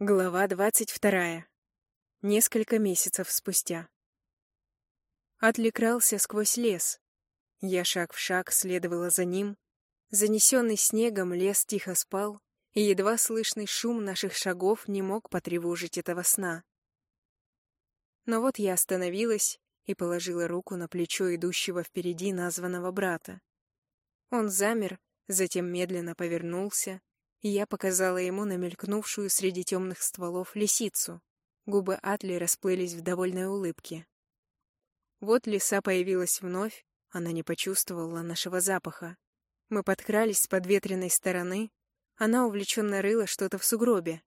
Глава двадцать вторая. Несколько месяцев спустя. Атли крался сквозь лес. Я шаг в шаг следовала за ним. Занесенный снегом лес тихо спал, и едва слышный шум наших шагов не мог потревожить этого сна. Но вот я остановилась и положила руку на плечо идущего впереди названного брата. Он замер, затем медленно повернулся, я показала ему намелькнувшую среди темных стволов лисицу. Губы Атли расплылись в довольной улыбке. Вот лиса появилась вновь, она не почувствовала нашего запаха. Мы подкрались с подветренной стороны, она увлеченно рыла что-то в сугробе.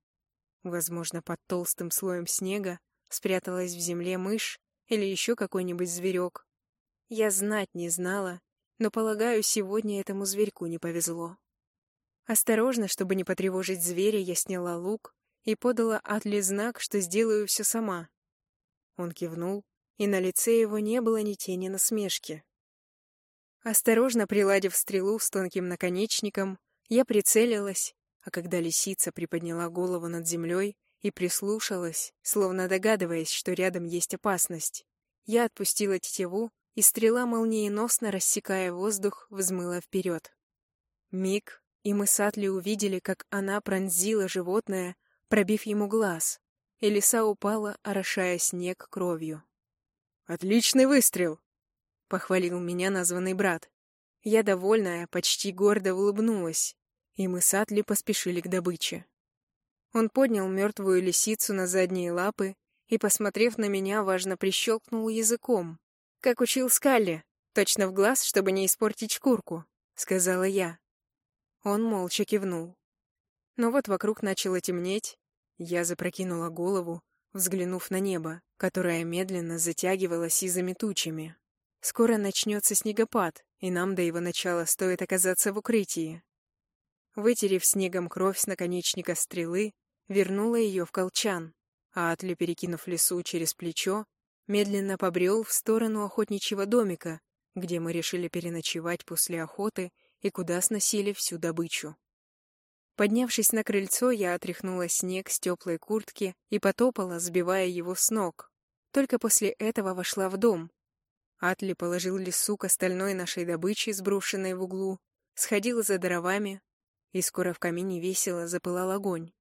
Возможно, под толстым слоем снега спряталась в земле мышь или еще какой-нибудь зверек. Я знать не знала, но, полагаю, сегодня этому зверьку не повезло. Осторожно, чтобы не потревожить зверя, я сняла лук и подала Атли знак, что сделаю все сама. Он кивнул, и на лице его не было ни тени насмешки. Осторожно приладив стрелу с тонким наконечником, я прицелилась, а когда лисица приподняла голову над землей и прислушалась, словно догадываясь, что рядом есть опасность, я отпустила тетиву, и стрела, молниеносно рассекая воздух, взмыла вперед. Миг, и мы с Атли увидели, как она пронзила животное, пробив ему глаз, и лиса упала, орошая снег кровью. «Отличный выстрел!» — похвалил меня названный брат. Я, довольная, почти гордо улыбнулась, и мы с Атли поспешили к добыче. Он поднял мертвую лисицу на задние лапы и, посмотрев на меня, важно прищелкнул языком. «Как учил Скалли, точно в глаз, чтобы не испортить шкурку», — сказала я. Он молча кивнул. Но вот вокруг начало темнеть. Я запрокинула голову, взглянув на небо, которое медленно затягивалось сизыми тучами. Скоро начнется снегопад, и нам до его начала стоит оказаться в укрытии. Вытерев снегом кровь с наконечника стрелы, вернула ее в колчан, а Атли, перекинув лесу через плечо, медленно побрел в сторону охотничьего домика, где мы решили переночевать после охоты и куда сносили всю добычу. Поднявшись на крыльцо, я отряхнула снег с теплой куртки и потопала, сбивая его с ног. Только после этого вошла в дом. Атли положил лесу к остальной нашей добыче, сброшенной в углу, сходил за дровами, и скоро в камине весело запылал огонь.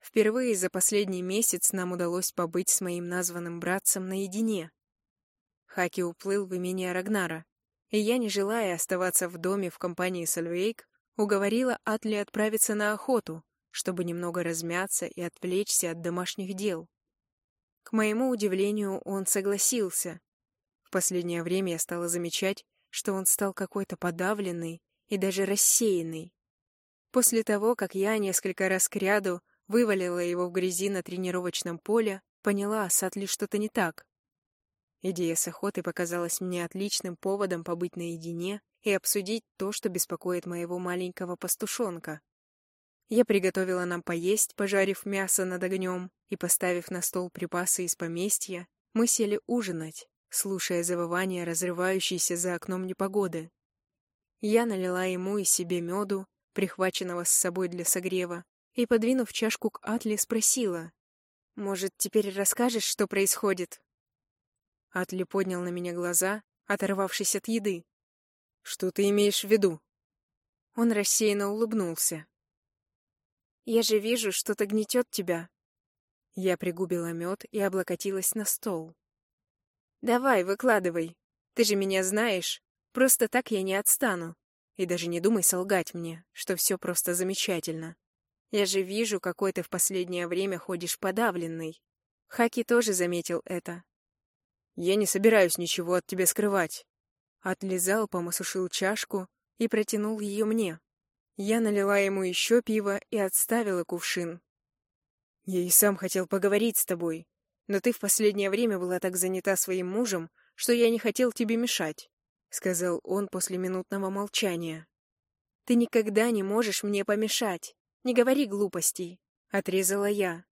Впервые за последний месяц нам удалось побыть с моим названным братцем наедине. Хаки уплыл в имение Рагнара, и я, не желая оставаться в доме в компании Сальвейк, уговорила Атли отправиться на охоту, чтобы немного размяться и отвлечься от домашних дел. К моему удивлению, он согласился. В последнее время я стала замечать, что он стал какой-то подавленный и даже рассеянный. После того, как я несколько раз кряду вывалила его в грязи на тренировочном поле, поняла, с Атли что-то не так. Идея с охотой показалась мне отличным поводом побыть наедине и обсудить то, что беспокоит моего маленького пастушонка. Я приготовила нам поесть, пожарив мясо над огнем и поставив на стол припасы из поместья, мы сели ужинать, слушая завывание разрывающейся за окном непогоды. Я налила ему и себе меду, прихваченного с собой для согрева, и, подвинув чашку к Атли, спросила, «Может, теперь расскажешь, что происходит?» Атли поднял на меня глаза, оторвавшись от еды. «Что ты имеешь в виду?» Он рассеянно улыбнулся. «Я же вижу, что-то гнетет тебя». Я пригубила мед и облокотилась на стол. «Давай, выкладывай. Ты же меня знаешь. Просто так я не отстану. И даже не думай солгать мне, что все просто замечательно. Я же вижу, какой ты в последнее время ходишь подавленный. Хаки тоже заметил это, я не собираюсь ничего от тебя скрывать. Отлизал, помосушил чашку и протянул ее мне. Я налила ему еще пиво и отставила кувшин. Я и сам хотел поговорить с тобой, но ты в последнее время была так занята своим мужем, что я не хотел тебе мешать, — сказал он после минутного молчания. Ты никогда не можешь мне помешать. Не говори глупостей, — отрезала я.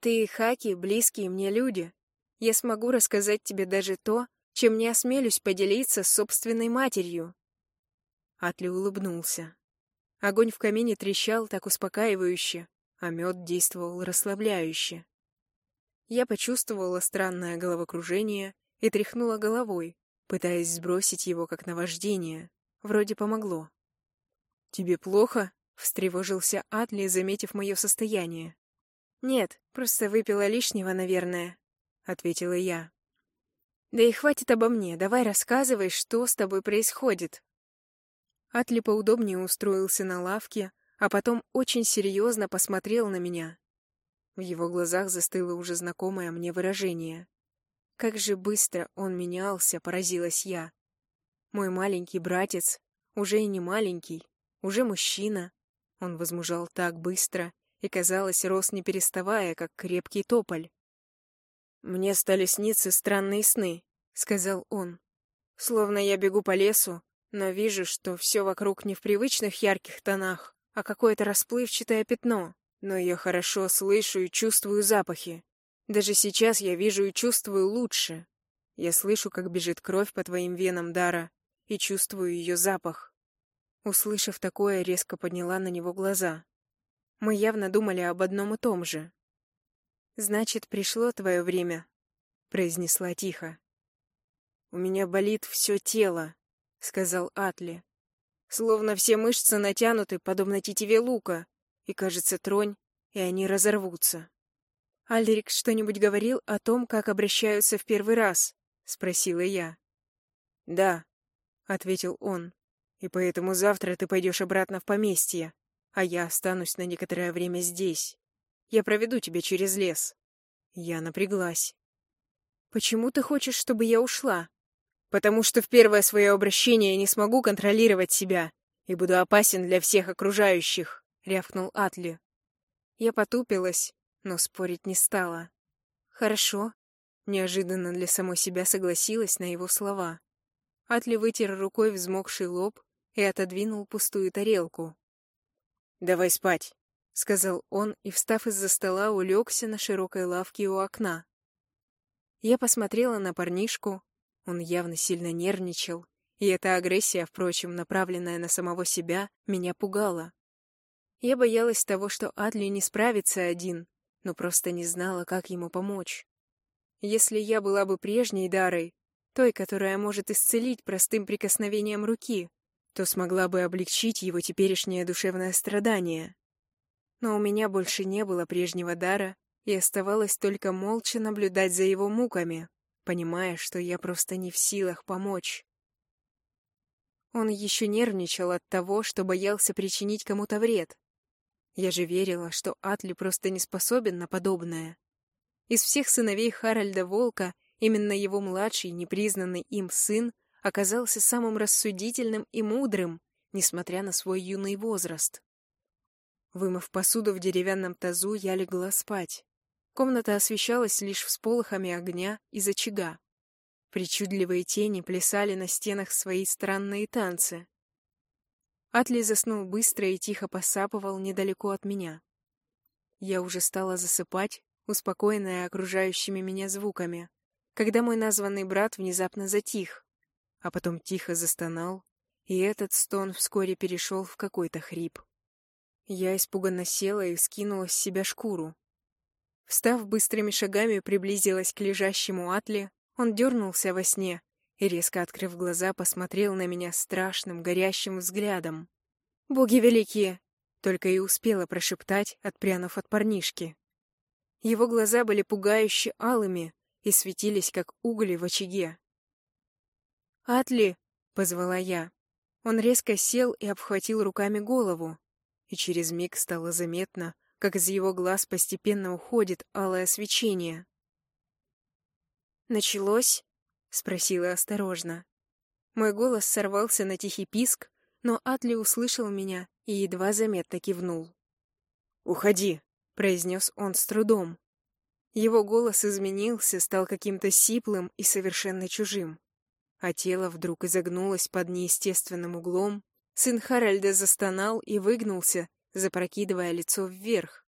Ты и Хаки — близкие мне люди, я смогу рассказать тебе даже то, чем не осмелюсь поделиться с собственной матерью. Атли улыбнулся. Огонь в камине трещал так успокаивающе, а мед действовал расслабляюще. Я почувствовала странное головокружение и тряхнула головой, пытаясь сбросить его как наваждение. Вроде помогло. «Тебе плохо?» — встревожился Атли, заметив мое состояние. «Нет, просто выпила лишнего, наверное», — ответила я. «Да и хватит обо мне, давай рассказывай, что с тобой происходит». Атли поудобнее устроился на лавке, а потом очень серьезно посмотрел на меня. В его глазах застыло уже знакомое мне выражение. Как же быстро он менялся, поразилась я. Мой маленький братец, уже и не маленький, уже мужчина. Он возмужал так быстро и, казалось, рос не переставая, как крепкий тополь. «Мне стали сниться странные сны», — сказал он. «Словно я бегу по лесу, но вижу, что все вокруг не в привычных ярких тонах, а какое-то расплывчатое пятно. Но я хорошо слышу и чувствую запахи. Даже сейчас я вижу и чувствую лучше. Я слышу, как бежит кровь по твоим венам, Дара, и чувствую ее запах. Услышав такое, резко подняла на него глаза. Мы явно думали об одном и том же. «Значит, пришло твое время», — произнесла тихо. «У меня болит все тело», — сказал Атли. «Словно все мышцы натянуты, подобно тетиве лука, и, кажется, тронь, и они разорвутся». «Альрик что-нибудь говорил о том, как обращаются в первый раз?» — спросила я. «Да», — ответил он, — «и поэтому завтра ты пойдешь обратно в поместье а я останусь на некоторое время здесь. Я проведу тебя через лес». Я напряглась. «Почему ты хочешь, чтобы я ушла?» «Потому что в первое свое обращение я не смогу контролировать себя и буду опасен для всех окружающих», — рявкнул Атли. Я потупилась, но спорить не стала. «Хорошо», — неожиданно для самой себя согласилась на его слова. Атли вытер рукой взмокший лоб и отодвинул пустую тарелку. «Давай спать», — сказал он и, встав из-за стола, улегся на широкой лавке у окна. Я посмотрела на парнишку. Он явно сильно нервничал, и эта агрессия, впрочем, направленная на самого себя, меня пугала. Я боялась того, что Адли не справится один, но просто не знала, как ему помочь. Если я была бы прежней Дарой, той, которая может исцелить простым прикосновением руки, то смогла бы облегчить его теперешнее душевное страдание. Но у меня больше не было прежнего дара, и оставалось только молча наблюдать за его муками, понимая, что я просто не в силах помочь. Он еще нервничал от того, что боялся причинить кому-то вред. Я же верила, что Атли просто не способен на подобное. Из всех сыновей Харальда Волка именно его младший, непризнанный им сын, оказался самым рассудительным и мудрым, несмотря на свой юный возраст. Вымыв посуду в деревянном тазу, я легла спать. Комната освещалась лишь всполохами огня из очага. Причудливые тени плясали на стенах свои странные танцы. Атли заснул быстро и тихо посапывал недалеко от меня. Я уже стала засыпать, успокоенная окружающими меня звуками, когда мой названный брат внезапно затих, а потом тихо застонал, и этот стон вскоре перешел в какой-то хрип. Я испуганно села и скинула с себя шкуру. Встав быстрыми шагами, приблизилась к лежащему Атле, он дернулся во сне и, резко открыв глаза, посмотрел на меня страшным, горящим взглядом. «Боги великие!» — только и успела прошептать, отпрянув от парнишки. Его глаза были пугающе алыми и светились, как угли в очаге. «Атли!» — позвала я. Он резко сел и обхватил руками голову. И через миг стало заметно, как из его глаз постепенно уходит алое свечение. «Началось?» — спросила осторожно. Мой голос сорвался на тихий писк, но Атли услышал меня и едва заметно кивнул. «Уходи!» — произнес он с трудом. Его голос изменился, стал каким-то сиплым и совершенно чужим а тело вдруг изогнулось под неестественным углом. Сын Харальда застонал и выгнулся, запрокидывая лицо вверх.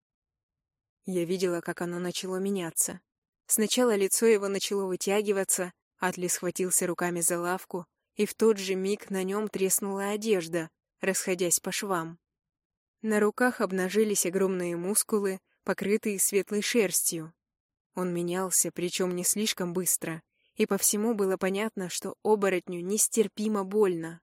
Я видела, как оно начало меняться. Сначала лицо его начало вытягиваться, Атли схватился руками за лавку, и в тот же миг на нем треснула одежда, расходясь по швам. На руках обнажились огромные мускулы, покрытые светлой шерстью. Он менялся, причем не слишком быстро, и по всему было понятно, что оборотню нестерпимо больно.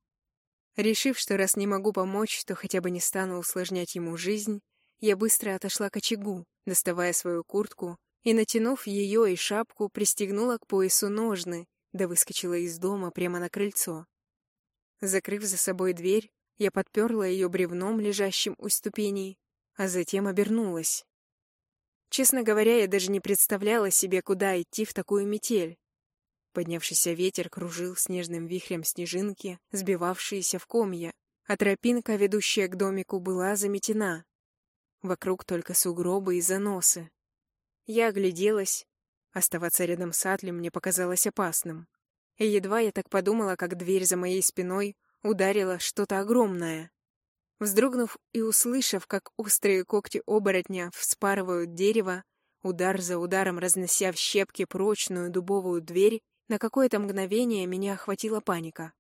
Решив, что раз не могу помочь, то хотя бы не стану усложнять ему жизнь, я быстро отошла к очагу, доставая свою куртку, и, натянув ее и шапку, пристегнула к поясу ножны, да выскочила из дома прямо на крыльцо. Закрыв за собой дверь, я подперла ее бревном, лежащим у ступеней, а затем обернулась. Честно говоря, я даже не представляла себе, куда идти в такую метель. Поднявшийся ветер кружил снежным вихрем снежинки, сбивавшиеся в комья, а тропинка, ведущая к домику, была заметена. Вокруг только сугробы и заносы. Я огляделась. Оставаться рядом с Атли мне показалось опасным. И едва я так подумала, как дверь за моей спиной ударила что-то огромное. Вздрогнув и услышав, как острые когти оборотня вспарывают дерево, удар за ударом разнося в щепки прочную дубовую дверь, на какое-то мгновение меня охватила паника.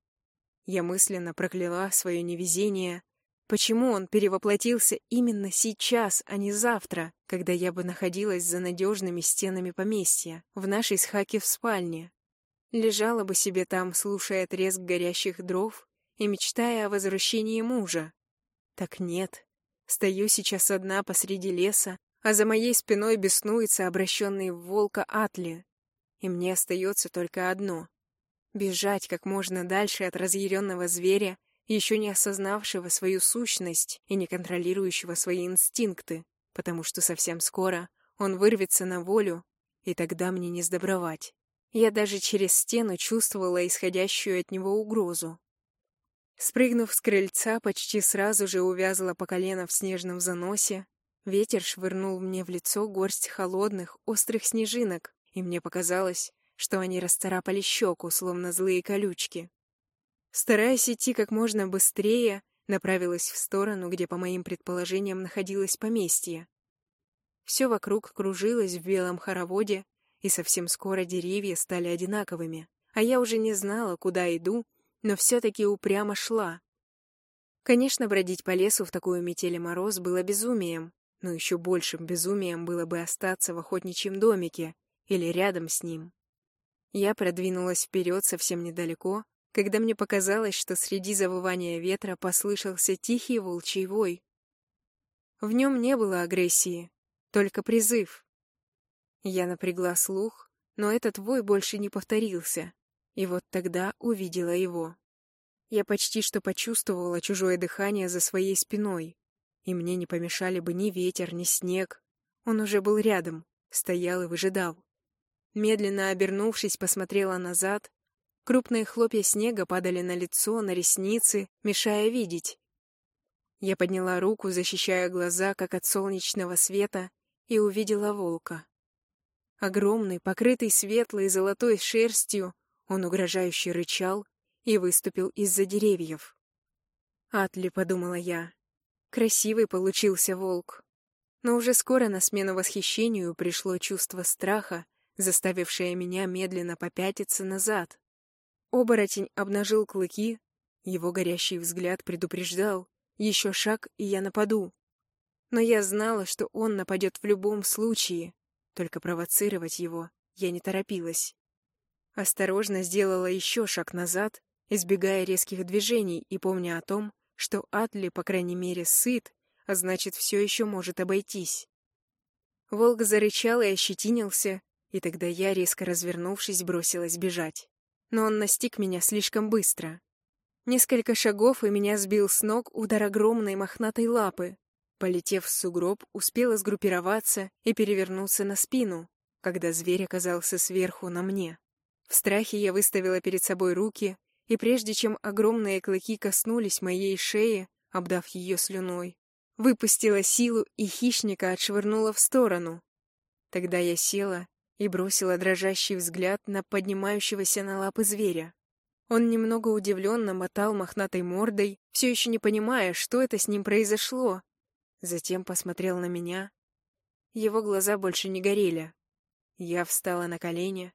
Я мысленно прокляла свое невезение. Почему он перевоплотился именно сейчас, а не завтра, когда я бы находилась за надежными стенами поместья, в нашей схаке в спальне? Лежала бы себе там, слушая треск горящих дров и мечтая о возвращении мужа. Так нет. Стою сейчас одна посреди леса, а за моей спиной беснуется обращенный в волка Атли, и мне остается только одно — бежать как можно дальше от разъяренного зверя, еще не осознавшего свою сущность и не контролирующего свои инстинкты, потому что совсем скоро он вырвется на волю, и тогда мне не сдобровать. Я даже через стену чувствовала исходящую от него угрозу. Спрыгнув с крыльца, почти сразу же увязла по колено в снежном заносе. Ветер швырнул мне в лицо горсть холодных, острых снежинок, и мне показалось, что они расцарапали щеку, словно злые колючки. Стараясь идти как можно быстрее, направилась в сторону, где, по моим предположениям, находилось поместье. Все вокруг кружилось в белом хороводе, и совсем скоро деревья стали одинаковыми, а я уже не знала, куда иду, но все-таки упрямо шла. Конечно, бродить по лесу в такую метель и мороз было безумием, но еще большим безумием было бы остаться в охотничьем домике, или рядом с ним. Я продвинулась вперед совсем недалеко, когда мне показалось, что среди завывания ветра послышался тихий волчий вой. В нем не было агрессии, только призыв. Я напрягла слух, но этот вой больше не повторился, и вот тогда увидела его. Я почти что почувствовала чужое дыхание за своей спиной, и мне не помешали бы ни ветер, ни снег. Он уже был рядом, стоял и выжидал. Медленно обернувшись, посмотрела назад. Крупные хлопья снега падали на лицо, на ресницы, мешая видеть. Я подняла руку, защищая глаза, как от солнечного света, и увидела волка. Огромный, покрытый светлой золотой шерстью, он угрожающе рычал и выступил из-за деревьев. «Атли», — подумала я, — красивый получился волк. Но уже скоро на смену восхищению пришло чувство страха, заставившая меня медленно попятиться назад. Оборотень обнажил клыки, его горящий взгляд предупреждал, еще шаг, и я нападу. Но я знала, что он нападет в любом случае, только провоцировать его я не торопилась. Осторожно сделала еще шаг назад, избегая резких движений и помня о том, что Атли, по крайней мере, сыт, а значит, все еще может обойтись. Волк зарычал и ощетинился, и тогда я, резко развернувшись, бросилась бежать. Но он настиг меня слишком быстро. Несколько шагов, и меня сбил с ног удар огромной мохнатой лапы. Полетев в сугроб, успела сгруппироваться и перевернуться на спину, когда зверь оказался сверху на мне. В страхе я выставила перед собой руки, и прежде чем огромные клыки коснулись моей шеи, обдав ее слюной, выпустила силу и хищника отшвырнула в сторону. Тогда я села и бросила дрожащий взгляд на поднимающегося на лапы зверя. Он немного удивленно мотал мохнатой мордой, все еще не понимая, что это с ним произошло. Затем посмотрел на меня. Его глаза больше не горели. Я встала на колени,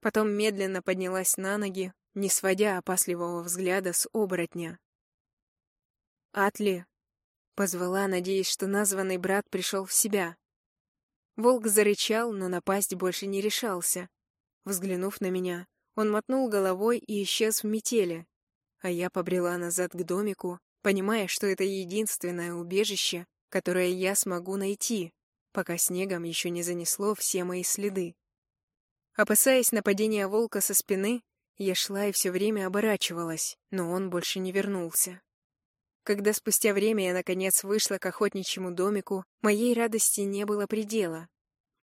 потом медленно поднялась на ноги, не сводя опасливого взгляда с оборотня. «Атли!» Позвала, надеясь, что названный брат пришел в себя. Волк зарычал, но напасть больше не решался. Взглянув на меня, он мотнул головой и исчез в метели, а я побрела назад к домику, понимая, что это единственное убежище, которое я смогу найти, пока снегом еще не занесло все мои следы. Опасаясь нападения волка со спины, я шла и все время оборачивалась, но он больше не вернулся. Когда спустя время я, наконец, вышла к охотничьему домику, моей радости не было предела.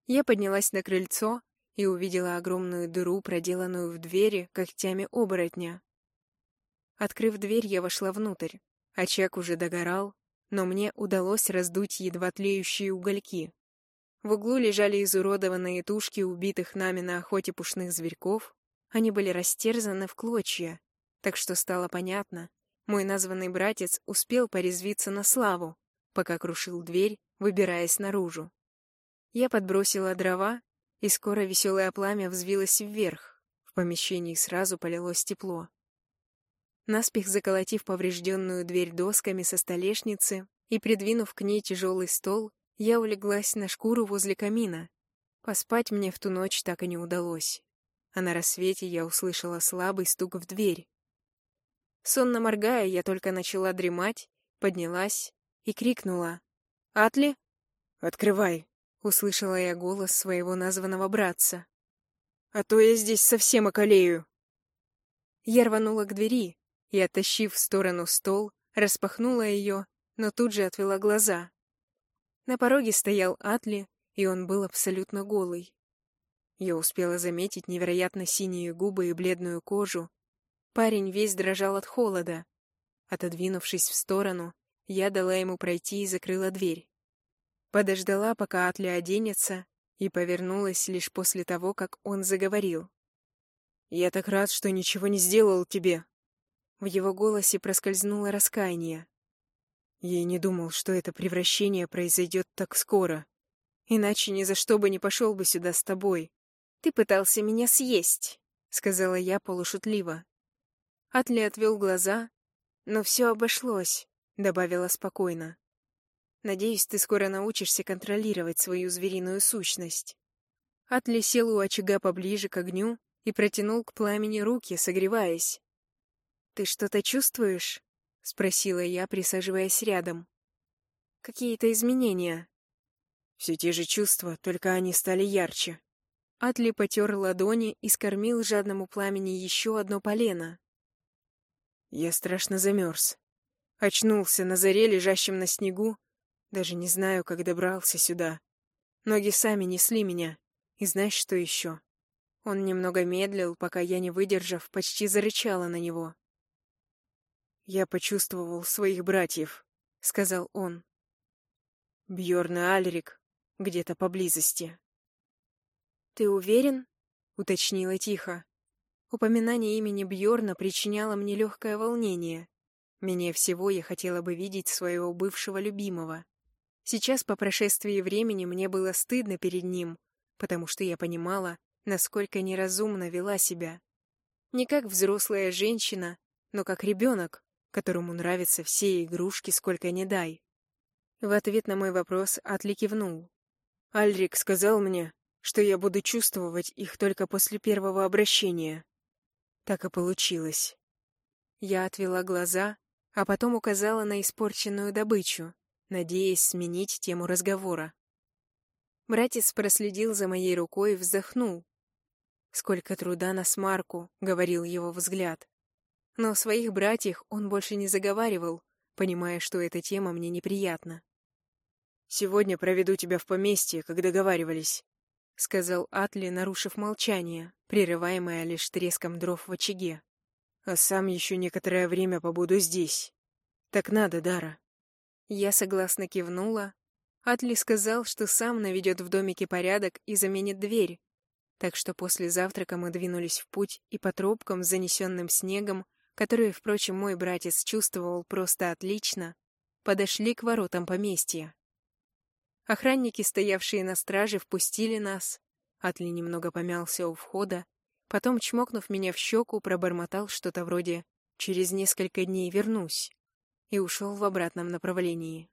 Я поднялась на крыльцо и увидела огромную дыру, проделанную в двери когтями оборотня. Открыв дверь, я вошла внутрь. Очаг уже догорал, но мне удалось раздуть едва тлеющие угольки. В углу лежали изуродованные тушки убитых нами на охоте пушных зверьков. Они были растерзаны в клочья, так что стало понятно, мой названный братец успел порезвиться на славу, пока крушил дверь, выбираясь наружу. Я подбросила дрова, и скоро веселое пламя взвилось вверх. В помещении сразу полилось тепло. Наспех заколотив поврежденную дверь досками со столешницы и придвинув к ней тяжелый стол, я улеглась на шкуру возле камина. Поспать мне в ту ночь так и не удалось. А на рассвете я услышала слабый стук в дверь. Сонно моргая, я только начала дремать, поднялась и крикнула. «Атли?» «Открывай!» — услышала я голос своего названного братца. «А то я здесь совсем околею!» Я рванула к двери и, оттащив в сторону стол, распахнула ее, но тут же отвела глаза. На пороге стоял Атли, и он был абсолютно голый. Я успела заметить невероятно синие губы и бледную кожу, Парень весь дрожал от холода. Отодвинувшись в сторону, я дала ему пройти и закрыла дверь. Подождала, пока Атли оденется, и повернулась лишь после того, как он заговорил. «Я так рад, что ничего не сделал тебе!» В его голосе проскользнуло раскаяние. Я не думал, что это превращение произойдет так скоро. Иначе ни за что бы не пошел бы сюда с тобой. «Ты пытался меня съесть», — сказала я полушутливо. Атли отвел глаза. «Но все обошлось», — добавила спокойно. «Надеюсь, ты скоро научишься контролировать свою звериную сущность». Атли сел у очага поближе к огню и протянул к пламени руки, согреваясь. «Ты что-то чувствуешь?» — спросила я, присаживаясь рядом. «Какие-то изменения?» «Все те же чувства, только они стали ярче». Атли потер ладони и скормил жадному пламени еще одно полено. Я страшно замерз. Очнулся на заре, лежащем на снегу. Даже не знаю, как добрался сюда. Ноги сами несли меня. И знаешь, что еще? Он немного медлил, пока я, не выдержав, почти зарычала на него. «Я почувствовал своих братьев», — сказал он. Бьорн и Альрик где-то поблизости. «Ты уверен?» — уточнила тихо. Упоминание имени Бьорна причиняло мне легкое волнение. Менее всего я хотела бы видеть своего бывшего любимого. Сейчас, по прошествии времени, мне было стыдно перед ним, потому что я понимала, насколько неразумно вела себя. Не как взрослая женщина, но как ребенок, которому нравятся все игрушки, сколько ни дай. В ответ на мой вопрос Атли кивнул. Альрик сказал мне, что я буду чувствовать их только после первого обращения. Так и получилось. Я отвела глаза, а потом указала на испорченную добычу, надеясь сменить тему разговора. Братец проследил за моей рукой и вздохнул. «Сколько труда на смарку», — говорил его взгляд. Но о своих братьях он больше не заговаривал, понимая, что эта тема мне неприятна. «Сегодня проведу тебя в поместье, как договаривались», — сказал Атли, нарушив молчание, прерываемое лишь треском дров в очаге. «А сам еще некоторое время побуду здесь. Так надо, Дара». Я согласно кивнула. Атли сказал, что сам наведет в домике порядок и заменит дверь. Так что после завтрака мы двинулись в путь и по тропкам с занесенным снегом, которые, впрочем, мой братец чувствовал просто отлично, подошли к воротам поместья. Охранники, стоявшие на страже, впустили нас. Атли немного помялся у входа, потом, чмокнув меня в щеку, пробормотал что-то вроде «через несколько дней вернусь» и ушел в обратном направлении.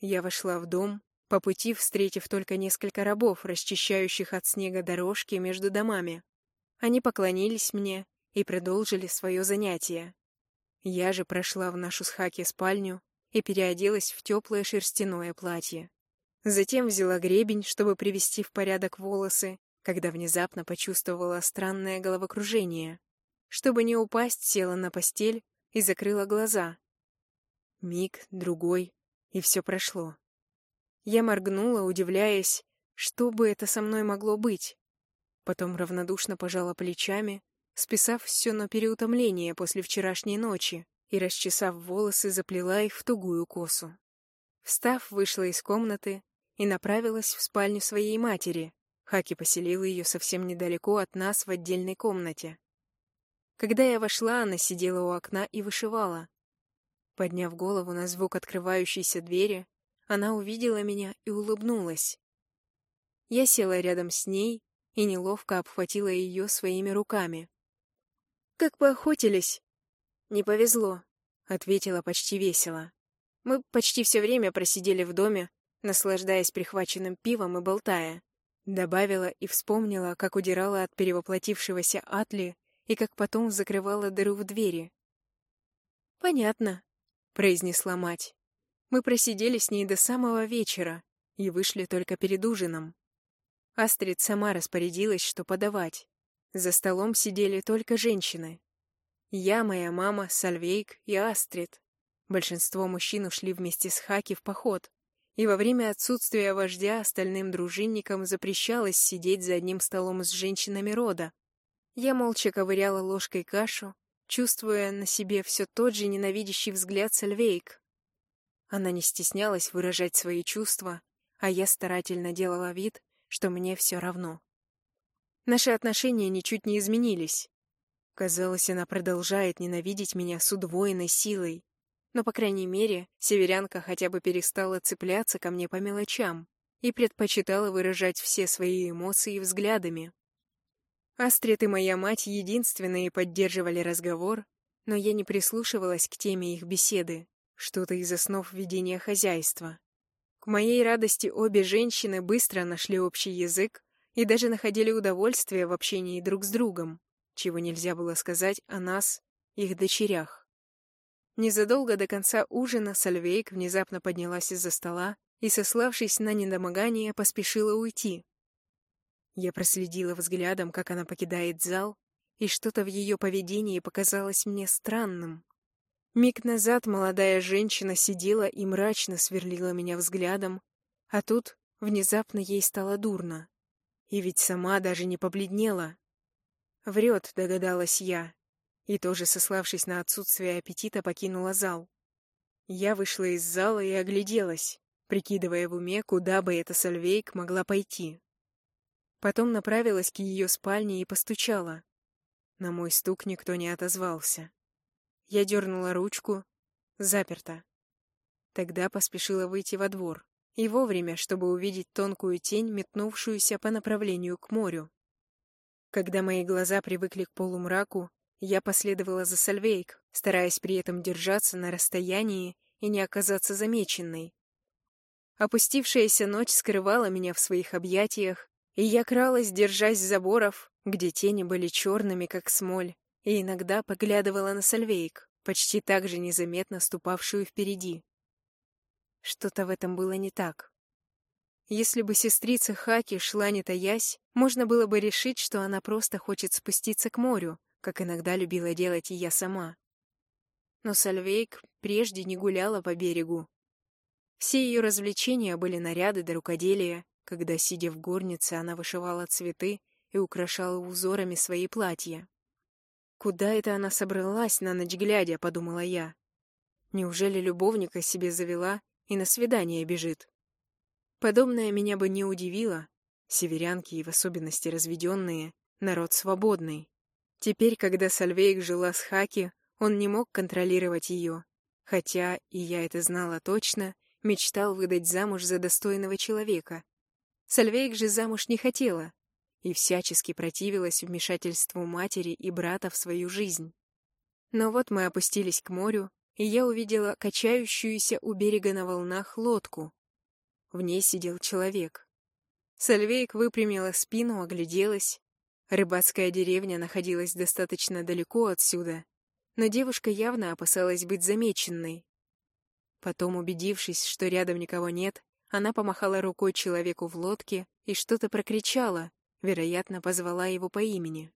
Я вошла в дом, по пути встретив только несколько рабов, расчищающих от снега дорожки между домами. Они поклонились мне и продолжили свое занятие. Я же прошла в нашу с Хаки спальню и переоделась в теплое шерстяное платье. Затем взяла гребень, чтобы привести в порядок волосы, когда внезапно почувствовала странное головокружение. Чтобы не упасть, села на постель и закрыла глаза. Миг, другой, и все прошло. Я моргнула, удивляясь, что бы это со мной могло быть. Потом равнодушно пожала плечами, списав все на переутомление после вчерашней ночи и, расчесав волосы, заплела их в тугую косу. Встав, вышла из комнаты и направилась в спальню своей матери. Хаки поселил ее совсем недалеко от нас в отдельной комнате. Когда я вошла, она сидела у окна и вышивала. Подняв голову на звук открывающейся двери, она увидела меня и улыбнулась. Я села рядом с ней и неловко обхватила ее своими руками. «Как поохотились?» «Не повезло», — ответила почти весело. «Мы почти все время просидели в доме, наслаждаясь прихваченным пивом и болтая. Добавила и вспомнила, как удирала от перевоплотившегося Атли и как потом закрывала дыру в двери. «Понятно», — произнесла мать. «Мы просидели с ней до самого вечера и вышли только перед ужином. Астрид сама распорядилась, что подавать. За столом сидели только женщины. Я, моя мама, Сальвейк и Астрид. Большинство мужчин ушли вместе с Хаки в поход, и во время отсутствия вождя остальным дружинникам запрещалось сидеть за одним столом с женщинами рода. Я молча ковыряла ложкой кашу, чувствуя на себе все тот же ненавидящий взгляд Сальвейк. Она не стеснялась выражать свои чувства, а я старательно делала вид, что мне все равно. Наши отношения ничуть не изменились. Казалось, она продолжает ненавидеть меня с удвоенной силой. Но, по крайней мере, северянка хотя бы перестала цепляться ко мне по мелочам и предпочитала выражать все свои эмоции взглядами. Астрид и моя мать единственные поддерживали разговор, но я не прислушивалась к теме их беседы, что-то из основ ведения хозяйства. К моей радости обе женщины быстро нашли общий язык и даже находили удовольствие в общении друг с другом, чего нельзя было сказать о нас, их дочерях. Незадолго до конца ужина Сальвейк внезапно поднялась из-за стола и, сославшись на недомогание, поспешила уйти. Я проследила взглядом, как она покидает зал, и что-то в ее поведении показалось мне странным. Миг назад молодая женщина сидела и мрачно сверлила меня взглядом, а тут внезапно ей стало дурно. И ведь сама даже не побледнела. Врет, догадалась я, и тоже, сославшись на отсутствие аппетита, покинула зал. Я вышла из зала и огляделась, прикидывая в уме, куда бы эта Сальвейк могла пойти. Потом направилась к ее спальне и постучала. На мой стук никто не отозвался. Я дернула ручку. Заперто. Тогда поспешила выйти во двор. И вовремя, чтобы увидеть тонкую тень, метнувшуюся по направлению к морю. Когда мои глаза привыкли к полумраку, я последовала за Сальвейк, стараясь при этом держаться на расстоянии и не оказаться замеченной. Опустившаяся ночь скрывала меня в своих объятиях, и я кралась, держась заборов, где тени были черными, как смоль, и иногда поглядывала на Сальвейк, почти так же незаметно ступавшую впереди. Что-то в этом было не так. Если бы сестрица Хаки шла не таясь, можно было бы решить, что она просто хочет спуститься к морю, как иногда любила делать и я сама. Но Сальвейк прежде не гуляла по берегу. Все ее развлечения были наряды до рукоделия, когда, сидя в горнице, она вышивала цветы и украшала узорами свои платья. «Куда это она собралась на ночь глядя?» — подумала я. «Неужели любовника себе завела и на свидание бежит?» Подобное меня бы не удивило. Северянки, и в особенности разведенные, народ свободный. Теперь, когда Сальвейк жила с Хаки, он не мог контролировать ее. Хотя, и я это знала точно, мечтал выдать замуж за достойного человека. Сальвейк же замуж не хотела и всячески противилась вмешательству матери и брата в свою жизнь. Но вот мы опустились к морю, и я увидела качающуюся у берега на волнах лодку. В ней сидел человек. Сальвейк выпрямила спину, огляделась. Рыбацкая деревня находилась достаточно далеко отсюда, но девушка явно опасалась быть замеченной. Потом, убедившись, что рядом никого нет, она помахала рукой человеку в лодке и что-то прокричала, вероятно, позвала его по имени.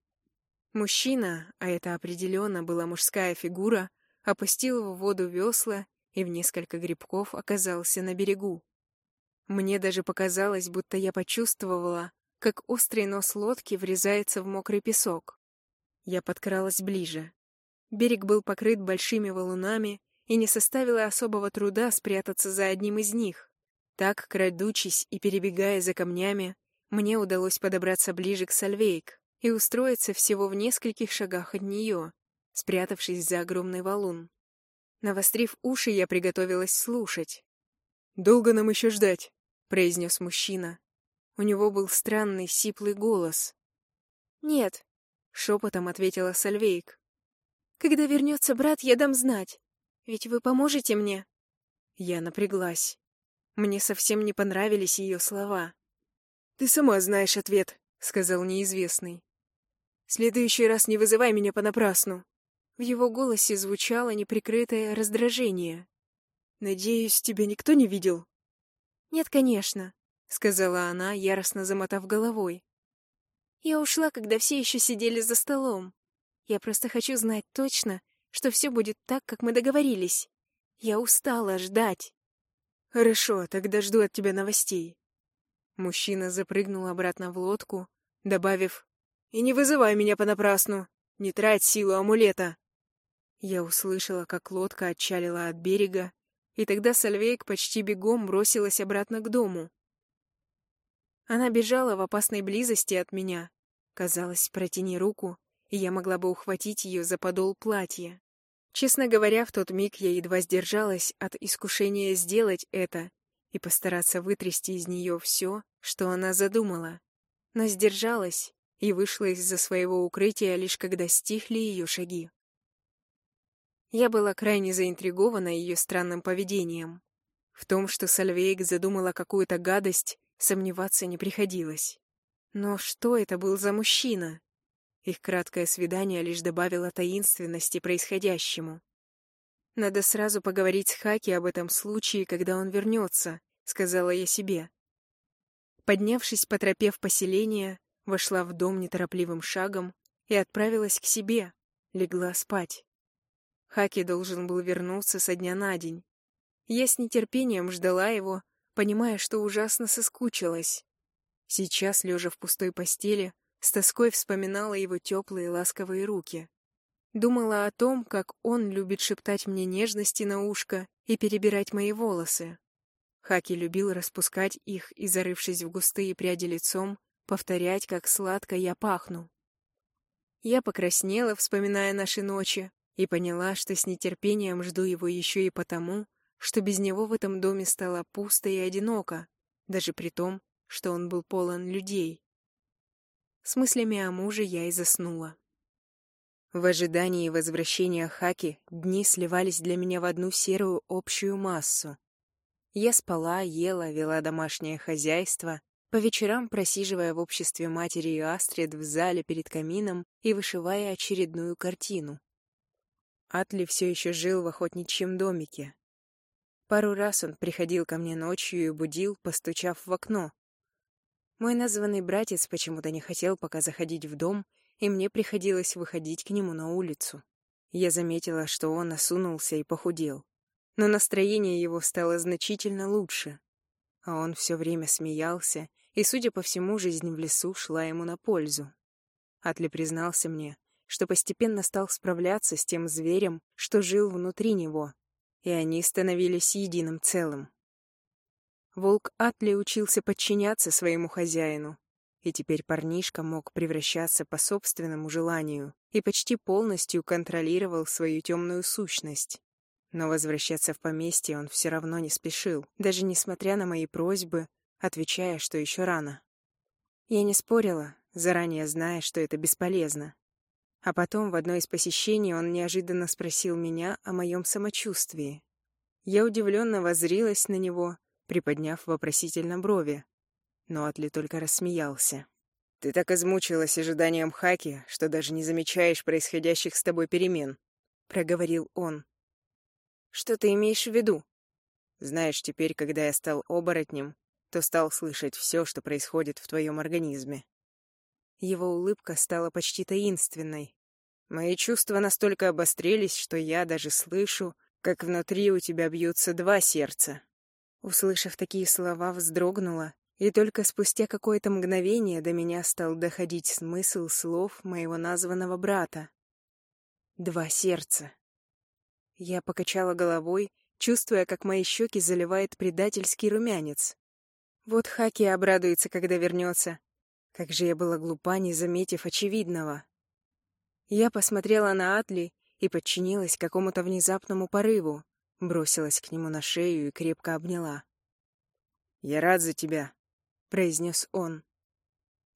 Мужчина, а это определенно была мужская фигура, опустил в воду весла и в несколько грибков оказался на берегу. Мне даже показалось, будто я почувствовала, как острый нос лодки врезается в мокрый песок. Я подкралась ближе. Берег был покрыт большими валунами, и не составило особого труда спрятаться за одним из них. Так, крадучись и перебегая за камнями, мне удалось подобраться ближе к Сальвейк и устроиться всего в нескольких шагах от нее, спрятавшись за огромный валун. Навострив уши, я приготовилась слушать. «Долго нам еще ждать?» — произнес мужчина. У него был странный, сиплый голос. «Нет», — шепотом ответила Сальвейк. «Когда вернется брат, я дам знать. Ведь вы поможете мне?» Я напряглась. Мне совсем не понравились ее слова. «Ты сама знаешь ответ», — сказал неизвестный. «В следующий раз не вызывай меня понапрасну». В его голосе звучало неприкрытое раздражение. «Надеюсь, тебя никто не видел?» «Нет, конечно», — сказала она, яростно замотав головой. «Я ушла, когда все еще сидели за столом. Я просто хочу знать точно, что все будет так, как мы договорились. Я устала ждать». «Хорошо, тогда жду от тебя новостей». Мужчина запрыгнул обратно в лодку, добавив «И не вызывай меня понапрасну, не трать силу амулета». Я услышала, как лодка отчалила от берега, и тогда Сальвейк почти бегом бросилась обратно к дому. Она бежала в опасной близости от меня. Казалось, протяни руку, и я могла бы ухватить ее за подол платья. Честно говоря, в тот миг я едва сдержалась от искушения сделать это и постараться вытрясти из нее все, что она задумала. Но сдержалась и вышла из-за своего укрытия, лишь когда стихли ее шаги. Я была крайне заинтригована ее странным поведением. В том, что Сальвейк задумала какую-то гадость, сомневаться не приходилось. Но что это был за мужчина? Их краткое свидание лишь добавило таинственности происходящему. «Надо сразу поговорить с Хаки об этом случае, когда он вернется», — сказала я себе. Поднявшись по тропе в поселение, вошла в дом неторопливым шагом и отправилась к себе, легла спать. Хаки должен был вернуться со дня на день. Я с нетерпением ждала его, понимая, что ужасно соскучилась. Сейчас, лежа в пустой постели, с тоской вспоминала его теплые ласковые руки. Думала о том, как он любит шептать мне нежности на ушко и перебирать мои волосы. Хаки любил распускать их и, зарывшись в густые пряди лицом, повторять, как сладко я пахну. Я покраснела, вспоминая наши ночи, и поняла, что с нетерпением жду его еще и потому, что без него в этом доме стало пусто и одиноко, даже при том, что он был полон людей. С мыслями о муже я и заснула. В ожидании возвращения Хаки дни сливались для меня в одну серую общую массу. Я спала, ела, вела домашнее хозяйство, по вечерам просиживая в обществе матери и Астрид в зале перед камином и вышивая очередную картину. Атли все еще жил в охотничьем домике. Пару раз он приходил ко мне ночью и будил, постучав в окно, мой названный братец почему-то не хотел пока заходить в дом, и мне приходилось выходить к нему на улицу. Я заметила, что он осунулся и похудел. Но настроение его стало значительно лучше. А он все время смеялся, и, судя по всему, жизнь в лесу шла ему на пользу. Атли признался мне, что постепенно стал справляться с тем зверем, что жил внутри него, и они становились единым целым. Волк Атли учился подчиняться своему хозяину, и теперь парнишка мог превращаться по собственному желанию и почти полностью контролировал свою темную сущность. Но возвращаться в поместье он все равно не спешил, даже несмотря на мои просьбы, отвечая, что еще рано. Я не спорила, заранее зная, что это бесполезно. А потом в одно из посещений он неожиданно спросил меня о моем самочувствии. Я удивленно воззрилась на него, приподняв вопросительно брови. Но Атли только рассмеялся. «Ты так измучилась ожиданием Хаки, что даже не замечаешь происходящих с тобой перемен», — проговорил он. «Что ты имеешь в виду?» «Знаешь, теперь, когда я стал оборотнем, то стал слышать все, что происходит в твоем организме. Его улыбка стала почти таинственной. Мои чувства настолько обострились, что я даже слышу, как внутри у тебя бьются два сердца. Услышав такие слова, вздрогнула, и только спустя какое-то мгновение до меня стал доходить смысл слов моего названного брата. Два сердца. Я покачала головой, чувствуя, как мои щеки заливает предательский румянец. Вот Хаки обрадуется, когда вернется. Как же я была глупа, не заметив очевидного. Я посмотрела на Атли и подчинилась какому-то внезапному порыву, бросилась к нему на шею и крепко обняла. «Я рад за тебя», — произнес он.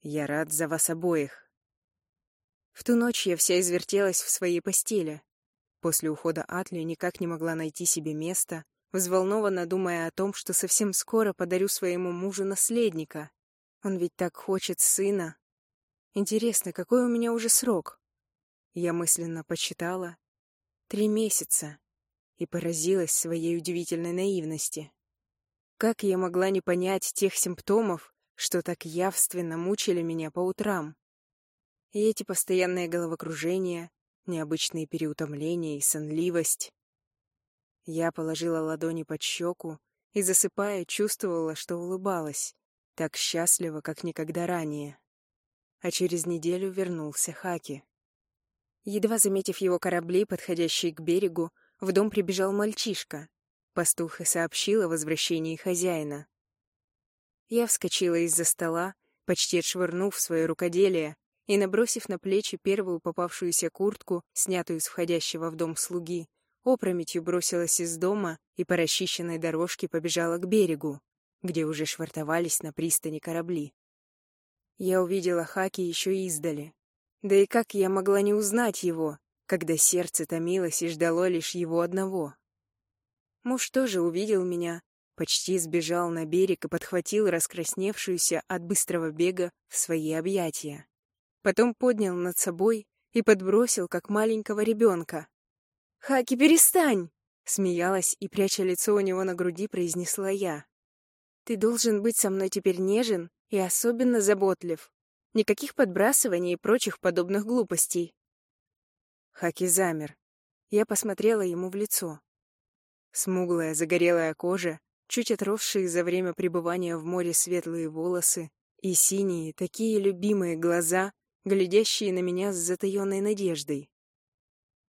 «Я рад за вас обоих». В ту ночь я вся извертелась в своей постели. После ухода Атли никак не могла найти себе места, взволнованно думая о том, что совсем скоро подарю своему мужу наследника. Он ведь так хочет сына. Интересно, какой у меня уже срок? Я мысленно подсчитала. Три месяца. И поразилась своей удивительной наивности. Как я могла не понять тех симптомов, что так явственно мучили меня по утрам? И эти постоянные головокружения, необычные переутомления и сонливость. Я положила ладони под щеку и, засыпая, чувствовала, что улыбалась, так счастливо, как никогда ранее. А через неделю вернулся Хаки. Едва заметив его корабли, подходящие к берегу, в дом прибежал мальчишка. Пастух и сообщил о возвращении хозяина. Я вскочила из-за стола, почти отшвырнув свое рукоделие, и, набросив на плечи первую попавшуюся куртку, снятую с входящего в дом слуги, опрометью бросилась из дома и по расчищенной дорожке побежала к берегу, где уже швартовались на пристани корабли. Я увидела Хаки еще издали. Да и как я могла не узнать его, когда сердце томилось и ждало лишь его одного? Муж тоже увидел меня, почти сбежал на берег и подхватил раскрасневшуюся от быстрого бега в свои объятия. Потом поднял над собой и подбросил, как маленького ребенка. «Хаки, перестань!» — смеялась и, пряча лицо у него на груди, произнесла я. «Ты должен быть со мной теперь нежен и особенно заботлив. Никаких подбрасываний и прочих подобных глупостей». Хаки замер. Я посмотрела ему в лицо. Смуглая, загорелая кожа, чуть отросшие за время пребывания в море светлые волосы и синие, такие любимые глаза, глядящие на меня с затаенной надеждой.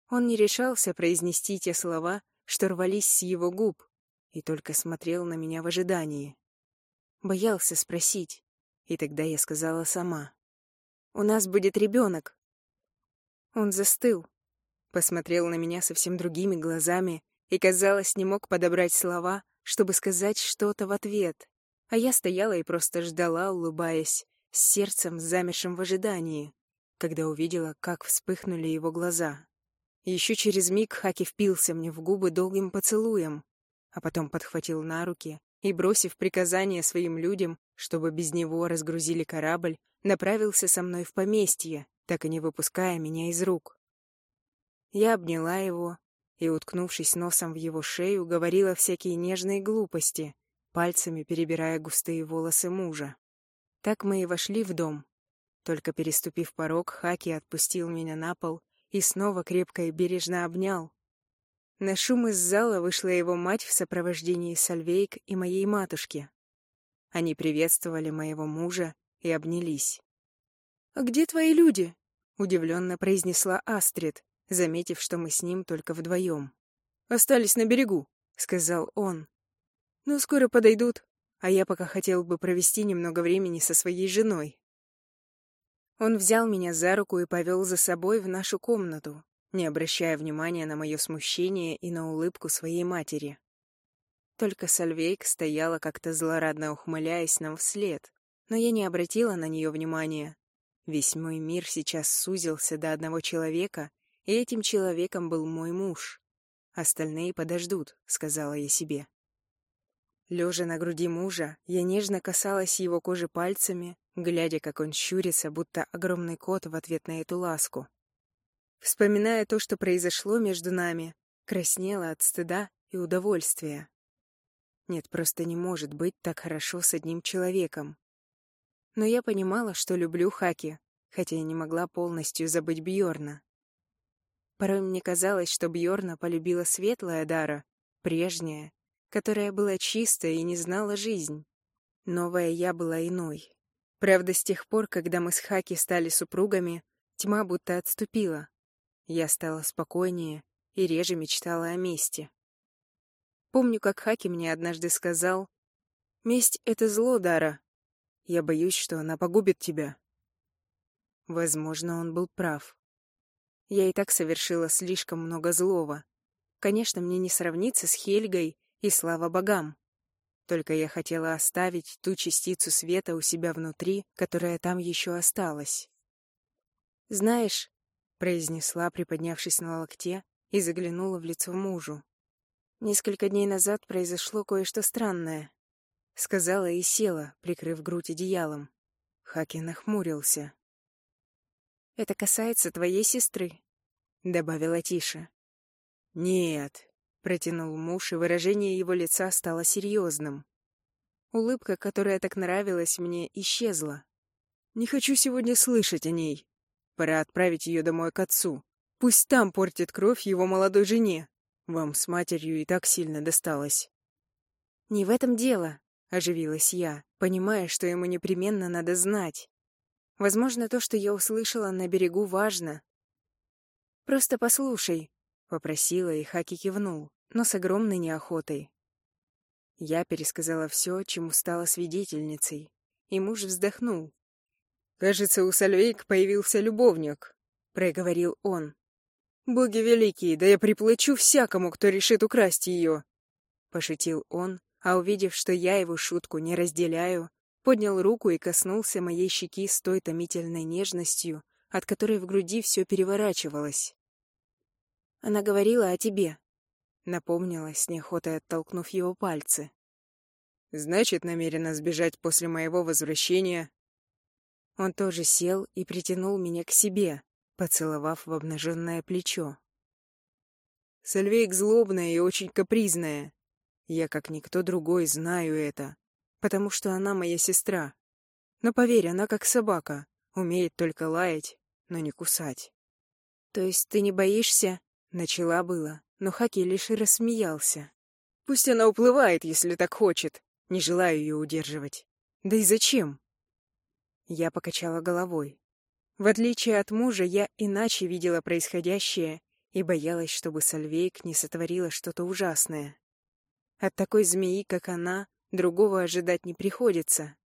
Он не решался произнести те слова, что рвались с его губ, и только смотрел на меня в ожидании. Боялся спросить, и тогда я сказала сама. «У нас будет ребенок». Он застыл, посмотрел на меня совсем другими глазами и, казалось, не мог подобрать слова, чтобы сказать что-то в ответ. А я стояла и просто ждала, улыбаясь, с сердцем, замершим в ожидании, когда увидела, как вспыхнули его глаза. Еще через миг Хаки впился мне в губы долгим поцелуем, а потом подхватил на руки и, бросив приказание своим людям, чтобы без него разгрузили корабль, направился со мной в поместье, так и не выпуская меня из рук. Я обняла его и, уткнувшись носом в его шею, говорила всякие нежные глупости, пальцами перебирая густые волосы мужа. Так мы и вошли в дом. Только переступив порог, Хаки отпустил меня на пол и снова крепко и бережно обнял. На шум из зала вышла его мать в сопровождении Сальвейк и моей матушки. Они приветствовали моего мужа и обнялись. «А где твои люди?» — удивленно произнесла Астрид, заметив, что мы с ним только вдвоем. «Остались на берегу», — сказал он. «Ну, скоро подойдут, а я пока хотел бы провести немного времени со своей женой». Он взял меня за руку и повел за собой в нашу комнату, не обращая внимания на мое смущение и на улыбку своей матери. Только Сальвейк стояла как-то злорадно ухмыляясь нам вслед, но я не обратила на нее внимания. Весь мой мир сейчас сузился до одного человека, и этим человеком был мой муж. Остальные подождут, сказала я себе. Лежа на груди мужа, я нежно касалась его кожи пальцами, глядя, как он щурится, будто огромный кот в ответ на эту ласку. Вспоминая то, что произошло между нами, краснела от стыда и удовольствия. Нет, просто не может быть так хорошо с одним человеком. Но я понимала, что люблю Хаки, хотя и не могла полностью забыть Бьорна. Порой мне казалось, что Бьорна полюбила светлая Дара, прежняя, которая была чистая и не знала жизнь. Новая я была иной. Правда, с тех пор, когда мы с Хаки стали супругами, тьма будто отступила. Я стала спокойнее и реже мечтала о мести. Помню, как Хаки мне однажды сказал, «Месть — это зло, Дара. Я боюсь, что она погубит тебя». Возможно, он был прав. Я и так совершила слишком много злого. Конечно, мне не сравниться с Хельгой и слава богам. Только я хотела оставить ту частицу света у себя внутри, которая там еще осталась. «Знаешь», — произнесла, приподнявшись на локте, и заглянула в лицо мужу. «Несколько дней назад произошло кое-что странное», — сказала и села, прикрыв грудь одеялом. Хаки нахмурился. «Это касается твоей сестры», — добавила тише. «Нет», — протянул муж, и выражение его лица стало серьезным. Улыбка, которая так нравилась мне, исчезла. «Не хочу сегодня слышать о ней. Пора отправить ее домой к отцу. Пусть там портит кровь его молодой жене. Вам с матерью и так сильно досталось». «Не в этом дело», — оживилась я, понимая, что ему непременно надо знать. Возможно, то, что я услышала на берегу, важно. «Просто послушай», — попросила, и Хаки кивнул, но с огромной неохотой. Я пересказала все, чему стала свидетельницей, и муж вздохнул. «Кажется, у Сальвейк появился любовник», — проговорил он. «Боги великие, да я приплачу всякому, кто решит украсть ее!» Пошутил он, а увидев, что я его шутку не разделяю, поднял руку и коснулся моей щеки с той томительной нежностью, от которой в груди все переворачивалось. «Она говорила о тебе», — напомнила с неохотой оттолкнув его пальцы. «Значит, намерена сбежать после моего возвращения?» Он тоже сел и притянул меня к себе, поцеловав в обнаженное плечо. Сальвейк злобная и очень капризная. Я, как никто другой, знаю это потому что она моя сестра. Но поверь, она как собака, умеет только лаять, но не кусать. То есть ты не боишься? Начала было, но Хаки лишь и рассмеялся. Пусть она уплывает, если так хочет. Не желаю ее удерживать. Да и зачем? Я покачала головой. В отличие от мужа, я иначе видела происходящее и боялась, чтобы Сальвейк не сотворила что-то ужасное. От такой змеи, как она, Другого ожидать не приходится.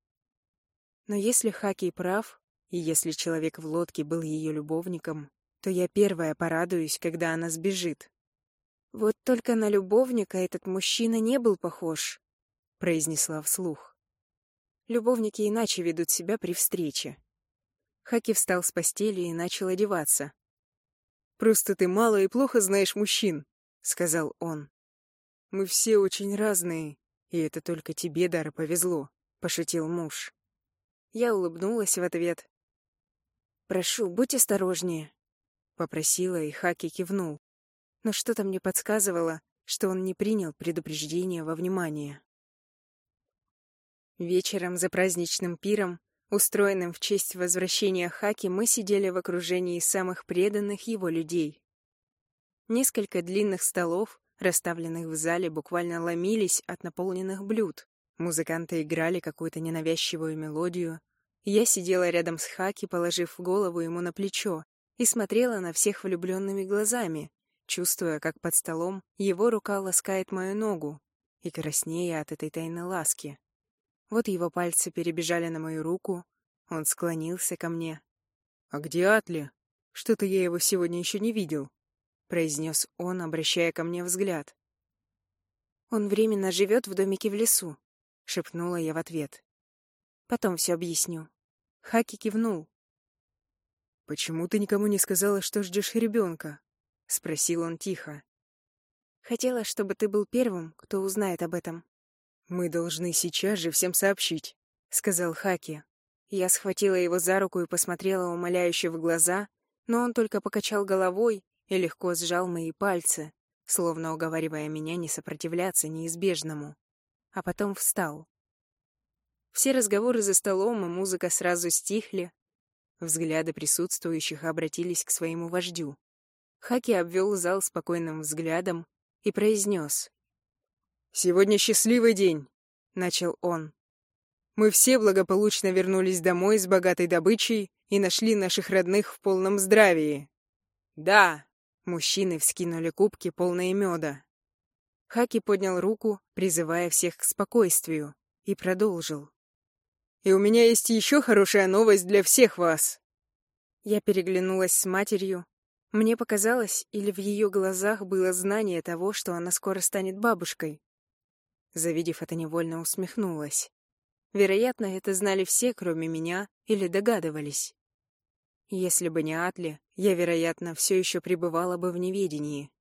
Но если Хаки прав, и если человек в лодке был ее любовником, то я первая порадуюсь, когда она сбежит. «Вот только на любовника этот мужчина не был похож», — произнесла вслух. Любовники иначе ведут себя при встрече. Хаки встал с постели и начал одеваться. «Просто ты мало и плохо знаешь мужчин», — сказал он. «Мы все очень разные, «И это только тебе, Дара, повезло», — пошутил муж. Я улыбнулась в ответ. «Прошу, будь осторожнее», — попросила, и Хаки кивнул. Но что-то мне подсказывало, что он не принял предупреждение во внимание. Вечером за праздничным пиром, устроенным в честь возвращения Хаки, мы сидели в окружении самых преданных его людей. Несколько длинных столов, расставленных в зале, буквально ломились от наполненных блюд. Музыканты играли какую-то ненавязчивую мелодию. Я сидела рядом с Хаки, положив голову ему на плечо, и смотрела на всех влюбленными глазами, чувствуя, как под столом его рука ласкает мою ногу, и краснея от этой тайной ласки. Вот его пальцы перебежали на мою руку, он склонился ко мне. «А где Атли? Что-то я его сегодня еще не видел» произнес он, обращая ко мне взгляд. «Он временно живет в домике в лесу», — шепнула я в ответ. «Потом все объясню». Хаки кивнул. почему ты никому не сказала, что ждешь ребенка?» — спросил он тихо. «Хотела, чтобы ты был первым, кто узнает об этом». «Мы должны сейчас же всем сообщить», — сказал Хаки. Я схватила его за руку и посмотрела умоляюще в глаза, но он только покачал головой и легко сжал мои пальцы, словно уговаривая меня не сопротивляться неизбежному. А потом встал. Все разговоры за столом и музыка сразу стихли. Взгляды присутствующих обратились к своему вождю. Хаки обвел зал спокойным взглядом и произнес. «Сегодня счастливый день», — начал он. «Мы все благополучно вернулись домой с богатой добычей и нашли наших родных в полном здравии». «Да», — мужчины вскинули кубки, полные меда. Хаки поднял руку, призывая всех к спокойствию, и продолжил. И у меня есть еще хорошая новость для всех вас. Я переглянулась с матерью. Мне показалось, или в ее глазах было знание того, что она скоро станет бабушкой. Завидев это, невольно усмехнулась. Вероятно, это знали все, кроме меня, или догадывались. Если бы не Атли, я, вероятно, все еще пребывала бы в неведении.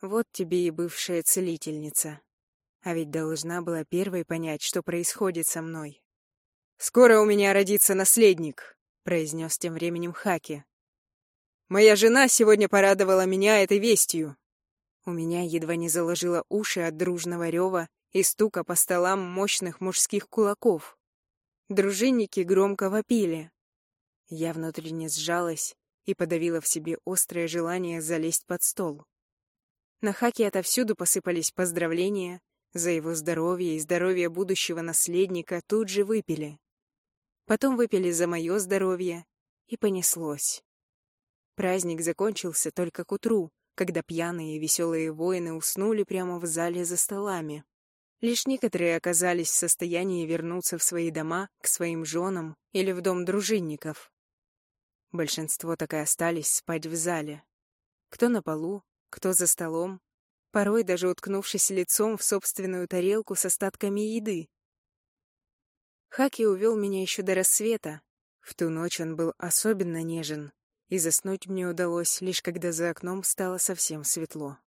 Вот тебе и бывшая целительница. А ведь должна была первой понять, что происходит со мной. «Скоро у меня родится наследник», — произнес тем временем Хаки. «Моя жена сегодня порадовала меня этой вестью». У меня едва не заложило уши от дружного рева и стука по столам мощных мужских кулаков. Дружинники громко вопили. Я внутренне сжалась и подавила в себе острое желание залезть под стол. На Хаки отовсюду посыпались поздравления, за его здоровье и здоровье будущего наследника тут же выпили. Потом выпили за мое здоровье, и понеслось. Праздник закончился только к утру, когда пьяные и веселые воины уснули прямо в зале за столами. Лишь некоторые оказались в состоянии вернуться в свои дома, к своим женам или в дом дружинников. Большинство так и остались спать в зале. Кто на полу, кто за столом, порой даже уткнувшись лицом в собственную тарелку с остатками еды. Хаки увел меня еще до рассвета. В ту ночь он был особенно нежен, и заснуть мне удалось лишь когда за окном стало совсем светло.